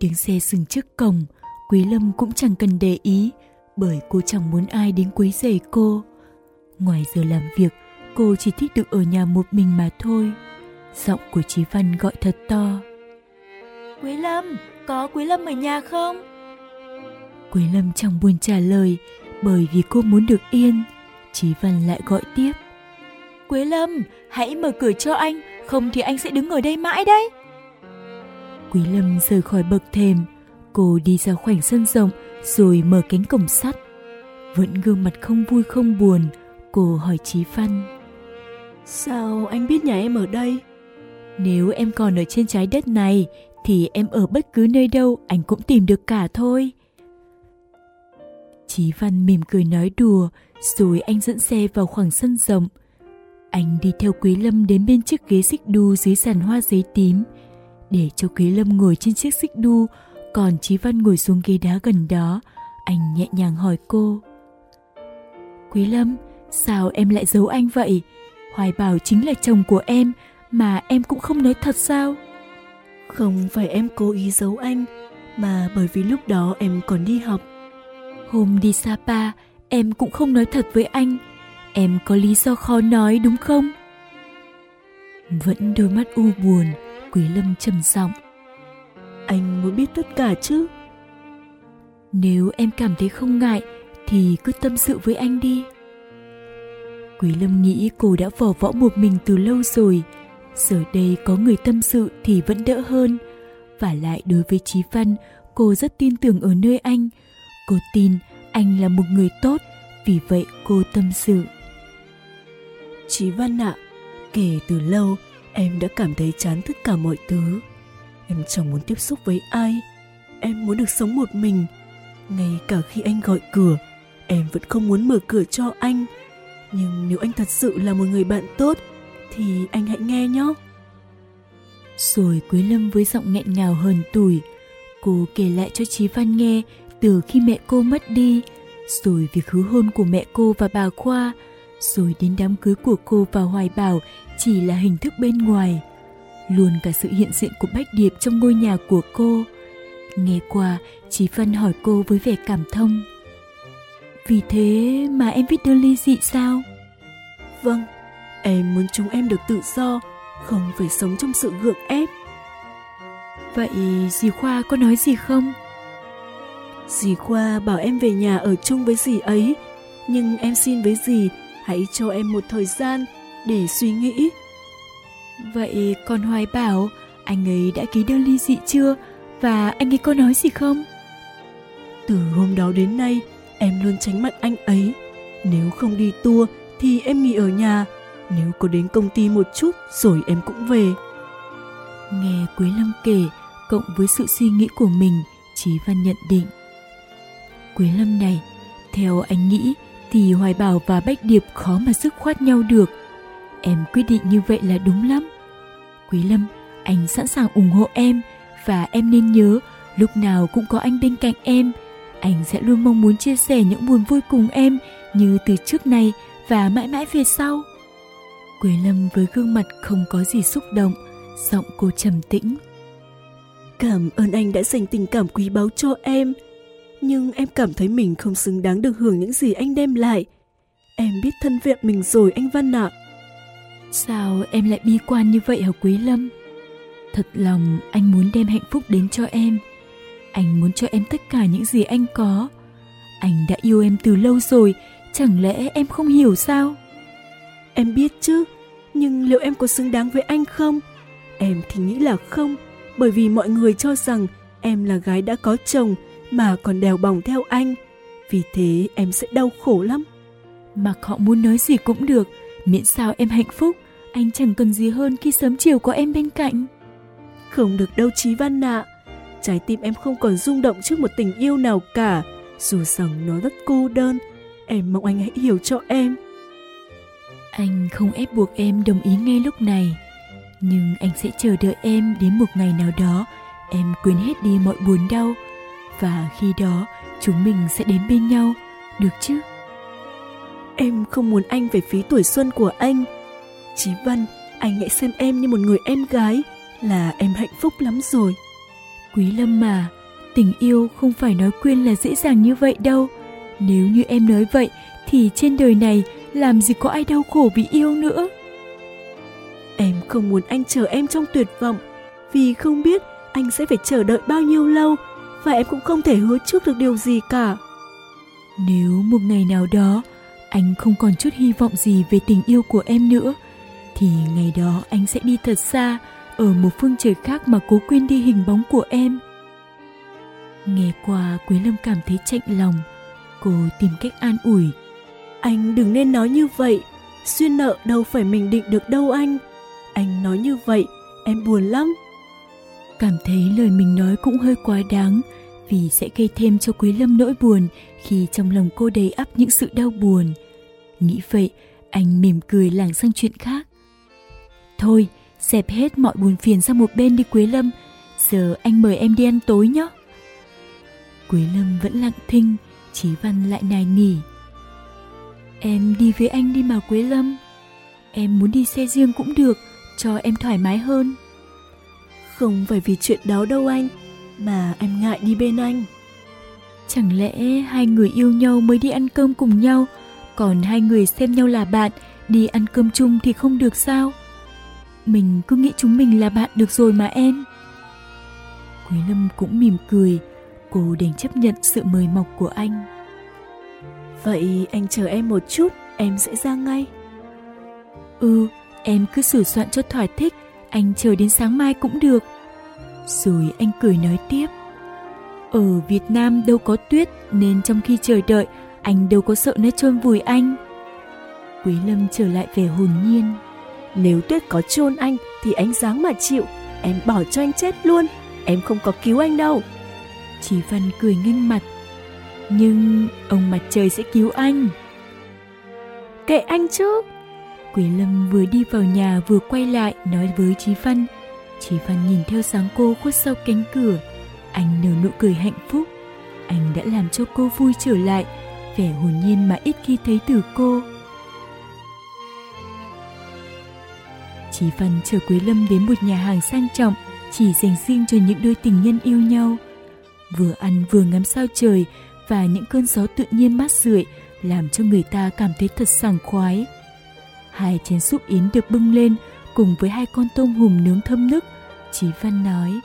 tiếng xe dừng trước cổng Quý Lâm cũng chẳng cần để ý Bởi cô chẳng muốn ai đến quấy rầy cô Ngoài giờ làm việc Cô chỉ thích được ở nhà một mình mà thôi Giọng của Chí Văn gọi thật to Quý Lâm, có Quý Lâm ở nhà không? Quý Lâm chẳng buồn trả lời bởi vì cô muốn được yên. Chí Văn lại gọi tiếp. Quế Lâm, hãy mở cửa cho anh, không thì anh sẽ đứng ở đây mãi đấy. Quý Lâm rời khỏi bậc thềm, cô đi ra khoảnh sân rộng rồi mở cánh cổng sắt. Vẫn gương mặt không vui không buồn, cô hỏi Chí Văn. Sao anh biết nhà em ở đây? Nếu em còn ở trên trái đất này thì em ở bất cứ nơi đâu anh cũng tìm được cả thôi. Chí Văn mỉm cười nói đùa, rồi anh dẫn xe vào khoảng sân rộng. Anh đi theo Quý Lâm đến bên chiếc ghế xích đu dưới sàn hoa giấy tím, để cho Quý Lâm ngồi trên chiếc xích đu, còn Chí Văn ngồi xuống ghế đá gần đó. Anh nhẹ nhàng hỏi cô. Quý Lâm, sao em lại giấu anh vậy? Hoài Bảo chính là chồng của em, mà em cũng không nói thật sao? Không phải em cố ý giấu anh, mà bởi vì lúc đó em còn đi học Hôm đi Sapa, em cũng không nói thật với anh. Em có lý do khó nói đúng không? Vẫn đôi mắt u buồn, Quý Lâm trầm giọng. Anh muốn biết tất cả chứ? Nếu em cảm thấy không ngại thì cứ tâm sự với anh đi. Quý Lâm nghĩ cô đã vò võ một mình từ lâu rồi. Giờ đây có người tâm sự thì vẫn đỡ hơn. Và lại đối với Chí Văn, cô rất tin tưởng ở nơi anh – Cô tin anh là một người tốt, vì vậy cô tâm sự. Chí Văn ạ, à, kể từ lâu em đã cảm thấy chán tất cả mọi thứ. Em chẳng muốn tiếp xúc với ai, em muốn được sống một mình. Ngay cả khi anh gọi cửa, em vẫn không muốn mở cửa cho anh. Nhưng nếu anh thật sự là một người bạn tốt, thì anh hãy nghe nhé. Rồi Quế Lâm với giọng nghẹn ngào hơn tuổi, cô kể lại cho Chí Văn nghe từ khi mẹ cô mất đi, rồi việc hứa hôn của mẹ cô và bà Khoa, rồi đến đám cưới của cô và Hoài Bảo chỉ là hình thức bên ngoài. Luôn cả sự hiện diện của Bách Điệp trong ngôi nhà của cô. Nghe qua, Chí Văn hỏi cô với vẻ cảm thông. Vì thế mà em viết đơn ly dị sao? Vâng, em muốn chúng em được tự do, không phải sống trong sự gượng ép. Vậy dì Khoa có nói gì không? Dì Khoa bảo em về nhà ở chung với dì ấy, nhưng em xin với dì hãy cho em một thời gian để suy nghĩ. Vậy còn Hoài bảo anh ấy đã ký đơn ly dị chưa và anh ấy có nói gì không? Từ hôm đó đến nay em luôn tránh mặt anh ấy. Nếu không đi tour thì em nghỉ ở nhà, nếu có đến công ty một chút rồi em cũng về. Nghe Quế Lâm kể, cộng với sự suy nghĩ của mình, Chí Văn nhận định Quế Lâm này, theo anh nghĩ thì Hoài Bảo và Bách Điệp khó mà sức khoát nhau được. Em quyết định như vậy là đúng lắm. Quý Lâm, anh sẵn sàng ủng hộ em và em nên nhớ lúc nào cũng có anh bên cạnh em. Anh sẽ luôn mong muốn chia sẻ những buồn vui cùng em như từ trước này và mãi mãi về sau. Quế Lâm với gương mặt không có gì xúc động, giọng cô trầm tĩnh. Cảm ơn anh đã dành tình cảm quý báu cho em nhưng em cảm thấy mình không xứng đáng được hưởng những gì anh đem lại. Em biết thân phận mình rồi anh Văn ạ. Sao em lại bi quan như vậy hả Quý Lâm? Thật lòng anh muốn đem hạnh phúc đến cho em. Anh muốn cho em tất cả những gì anh có. Anh đã yêu em từ lâu rồi, chẳng lẽ em không hiểu sao? Em biết chứ, nhưng liệu em có xứng đáng với anh không? Em thì nghĩ là không, bởi vì mọi người cho rằng em là gái đã có chồng mà còn đèo bòng theo anh. Vì thế em sẽ đau khổ lắm. Mặc họ muốn nói gì cũng được, miễn sao em hạnh phúc, anh chẳng cần gì hơn khi sớm chiều có em bên cạnh. Không được đâu Chí Văn ạ, Trái tim em không còn rung động trước một tình yêu nào cả, dù rằng nó rất cô đơn. Em mong anh hãy hiểu cho em. Anh không ép buộc em đồng ý ngay lúc này, nhưng anh sẽ chờ đợi em đến một ngày nào đó em quên hết đi mọi buồn đau và khi đó chúng mình sẽ đến bên nhau, được chứ? Em không muốn anh phải phí tuổi xuân của anh. Chí Văn, anh hãy xem em như một người em gái, là em hạnh phúc lắm rồi. Quý Lâm mà, tình yêu không phải nói quên là dễ dàng như vậy đâu. Nếu như em nói vậy thì trên đời này làm gì có ai đau khổ vì yêu nữa. Em không muốn anh chờ em trong tuyệt vọng, vì không biết anh sẽ phải chờ đợi bao nhiêu lâu và em cũng không thể hứa trước được điều gì cả. Nếu một ngày nào đó anh không còn chút hy vọng gì về tình yêu của em nữa, thì ngày đó anh sẽ đi thật xa ở một phương trời khác mà cố quên đi hình bóng của em. Nghe qua quý Lâm cảm thấy chạnh lòng, cô tìm cách an ủi. Anh đừng nên nói như vậy, xuyên nợ đâu phải mình định được đâu anh. Anh nói như vậy, em buồn lắm. Cảm thấy lời mình nói cũng hơi quá đáng, vì sẽ gây thêm cho Quý Lâm nỗi buồn khi trong lòng cô đầy ắp những sự đau buồn. Nghĩ vậy, anh mỉm cười lảng sang chuyện khác. Thôi, xẹp hết mọi buồn phiền sang một bên đi Quế Lâm, giờ anh mời em đi ăn tối nhé. Quế Lâm vẫn lặng thinh, Chí Văn lại nài nỉ. Em đi với anh đi mà Quế Lâm. Em muốn đi xe riêng cũng được, cho em thoải mái hơn. Không phải vì chuyện đó đâu anh, mà em ngại đi bên anh. Chẳng lẽ hai người yêu nhau mới đi ăn cơm cùng nhau, còn hai người xem nhau là bạn, đi ăn cơm chung thì không được sao? Mình cứ nghĩ chúng mình là bạn được rồi mà em. Quý Lâm cũng mỉm cười, cô đành chấp nhận sự mời mọc của anh. Vậy anh chờ em một chút, em sẽ ra ngay. Ừ, em cứ sửa soạn cho thỏa thích, anh chờ đến sáng mai cũng được. Rồi anh cười nói tiếp. Ở Việt Nam đâu có tuyết nên trong khi chờ đợi anh đâu có sợ nó chôn vùi anh. Quý Lâm trở lại vẻ hồn nhiên. Nếu tuyết có chôn anh thì anh dáng mà chịu, em bỏ cho anh chết luôn, em không có cứu anh đâu. Chí Văn cười nghênh mặt. Nhưng ông mặt trời sẽ cứu anh. Kệ anh chứ. Quý Lâm vừa đi vào nhà vừa quay lại nói với Chí Văn. Chí Văn nhìn theo sáng cô khuất sau cánh cửa. Anh nở nụ cười hạnh phúc. Anh đã làm cho cô vui trở lại, vẻ hồn nhiên mà ít khi thấy từ cô. Chí Văn chờ Quế Lâm đến một nhà hàng sang trọng, chỉ dành riêng cho những đôi tình nhân yêu nhau. Vừa ăn vừa ngắm sao trời và những cơn gió tự nhiên mát rượi làm cho người ta cảm thấy thật sảng khoái. Hai chén súp yến được bưng lên cùng với hai con tôm hùm nướng thơm nức. Chí Văn nói,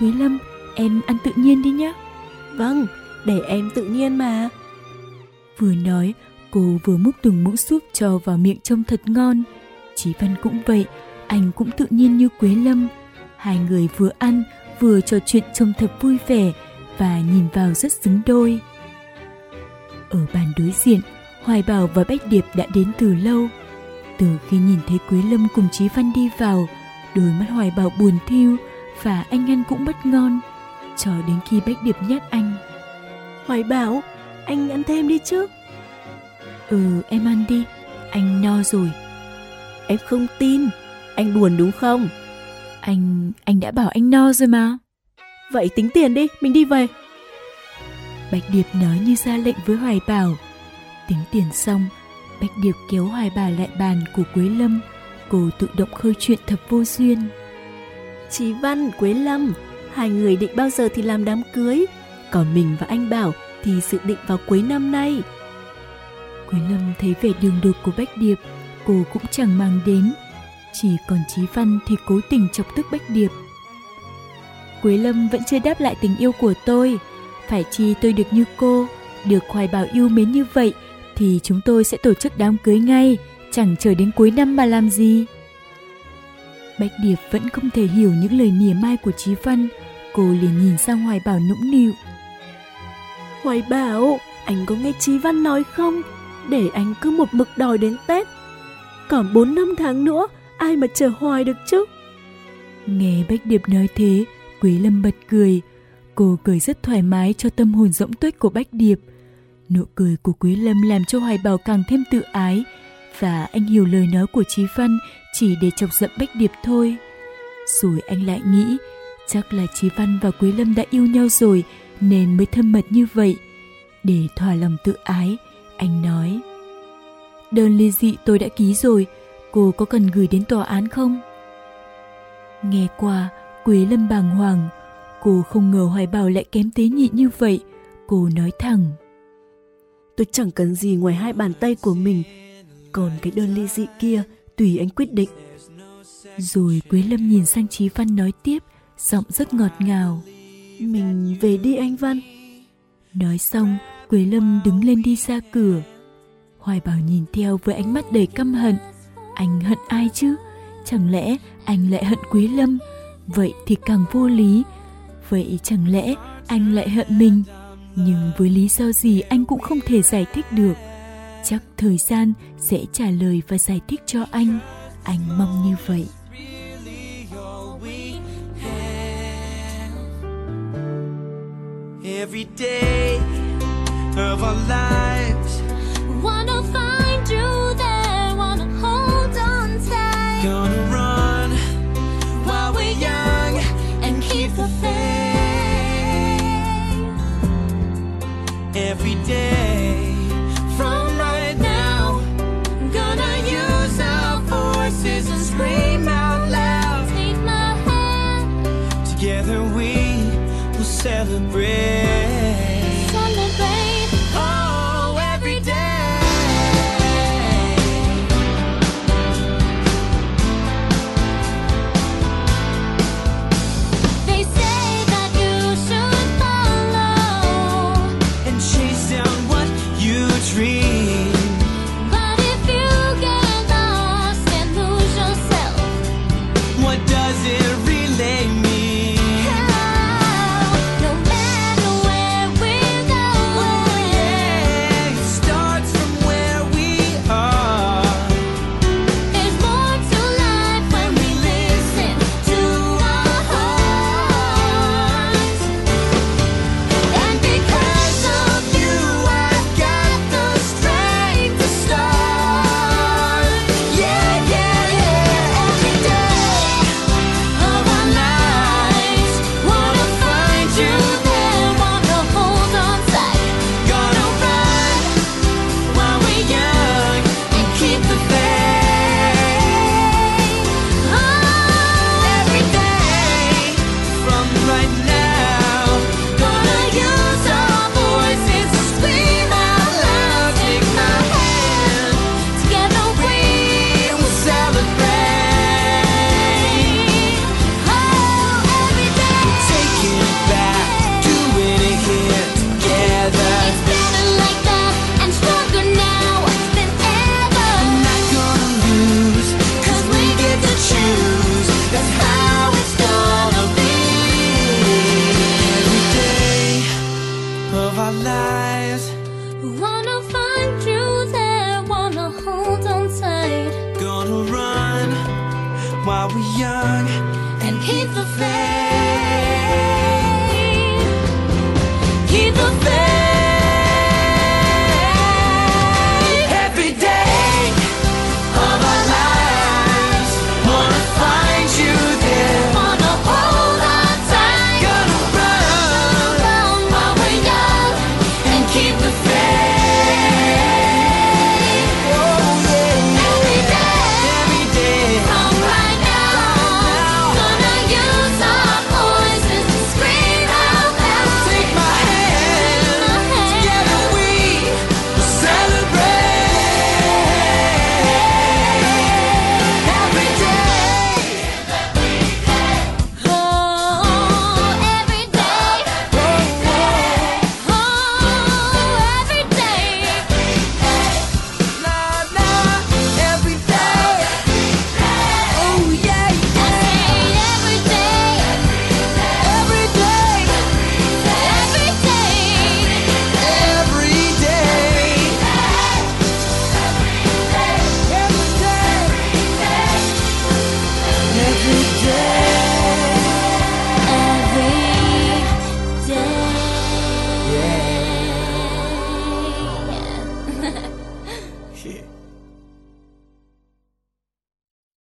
Quý Lâm, em ăn tự nhiên đi nhé. Vâng, để em tự nhiên mà. Vừa nói, cô vừa múc từng muỗng súp cho vào miệng trông thật ngon. Chí Văn cũng vậy, anh cũng tự nhiên như Quế Lâm. Hai người vừa ăn, vừa trò chuyện trông thật vui vẻ và nhìn vào rất xứng đôi. Ở bàn đối diện, Hoài Bảo và Bách Điệp đã đến từ lâu. Từ khi nhìn thấy Quế Lâm cùng Chí Văn đi vào, đôi mắt Hoài Bảo buồn thiêu và anh ăn cũng bất ngon. Cho đến khi Bách Điệp nhắc anh. Hoài Bảo, anh ăn thêm đi chứ. Ừ, em ăn đi, anh no rồi. Em không tin, anh buồn đúng không? Anh, anh đã bảo anh no rồi mà. Vậy tính tiền đi, mình đi về. Bạch Điệp nói như ra lệnh với Hoài Bảo. Tính tiền xong, Bạch Điệp kéo Hoài Bảo lại bàn của Quế Lâm. Cô tự động khơi chuyện thật vô duyên. Chí Văn, Quế Lâm, hai người định bao giờ thì làm đám cưới? Còn mình và anh Bảo thì dự định vào cuối năm nay. Quế Lâm thấy vẻ đường đột của Bách Điệp, cô cũng chẳng mang đến. Chỉ còn Chí Văn thì cố tình chọc tức Bách Điệp. Quế Lâm vẫn chưa đáp lại tình yêu của tôi. Phải chi tôi được như cô, được Hoài Bảo yêu mến như vậy, thì chúng tôi sẽ tổ chức đám cưới ngay, chẳng chờ đến cuối năm mà làm gì. bách Điệp vẫn không thể hiểu những lời mỉa mai của Chí Văn, cô liền nhìn sang Hoài Bảo nũng nịu. Hoài Bảo, anh có nghe Chí Văn nói không? Để anh cứ một mực đòi đến Tết. Còn 4 năm tháng nữa, ai mà chờ hoài được chứ? Nghe Bách Điệp nói thế, Quý Lâm bật cười. Cô cười rất thoải mái cho tâm hồn rỗng tuếch của Bách Điệp. Nụ cười của Quý Lâm làm cho Hoài Bảo càng thêm tự ái và anh hiểu lời nói của Chí Văn chỉ để chọc giận Bách Điệp thôi. Rồi anh lại nghĩ chắc là Chí Văn và Quý Lâm đã yêu nhau rồi nên mới thân mật như vậy. Để thỏa lòng tự ái, anh nói Đơn ly dị tôi đã ký rồi, cô có cần gửi đến tòa án không? Nghe qua, Quế Lâm bàng hoàng, cô không ngờ Hoài Bảo lại kém tế nhị như vậy. Cô nói thẳng. Tôi chẳng cần gì ngoài hai bàn tay của mình, còn cái đơn ly dị kia tùy anh quyết định. Rồi Quế Lâm nhìn sang Chí Văn nói tiếp, giọng rất ngọt ngào. Mình về đi anh Văn. Nói xong, Quế Lâm đứng lên đi ra cửa. Hoài Bảo nhìn theo với ánh mắt đầy căm hận. Anh hận ai chứ? Chẳng lẽ anh lại hận Quý Lâm? Vậy thì càng vô lý. Vậy chẳng lẽ anh lại hận mình? Nhưng với lý do gì anh cũng không thể giải thích được. Chắc thời gian sẽ trả lời và giải thích cho anh. Anh mong như vậy. Every day of our lives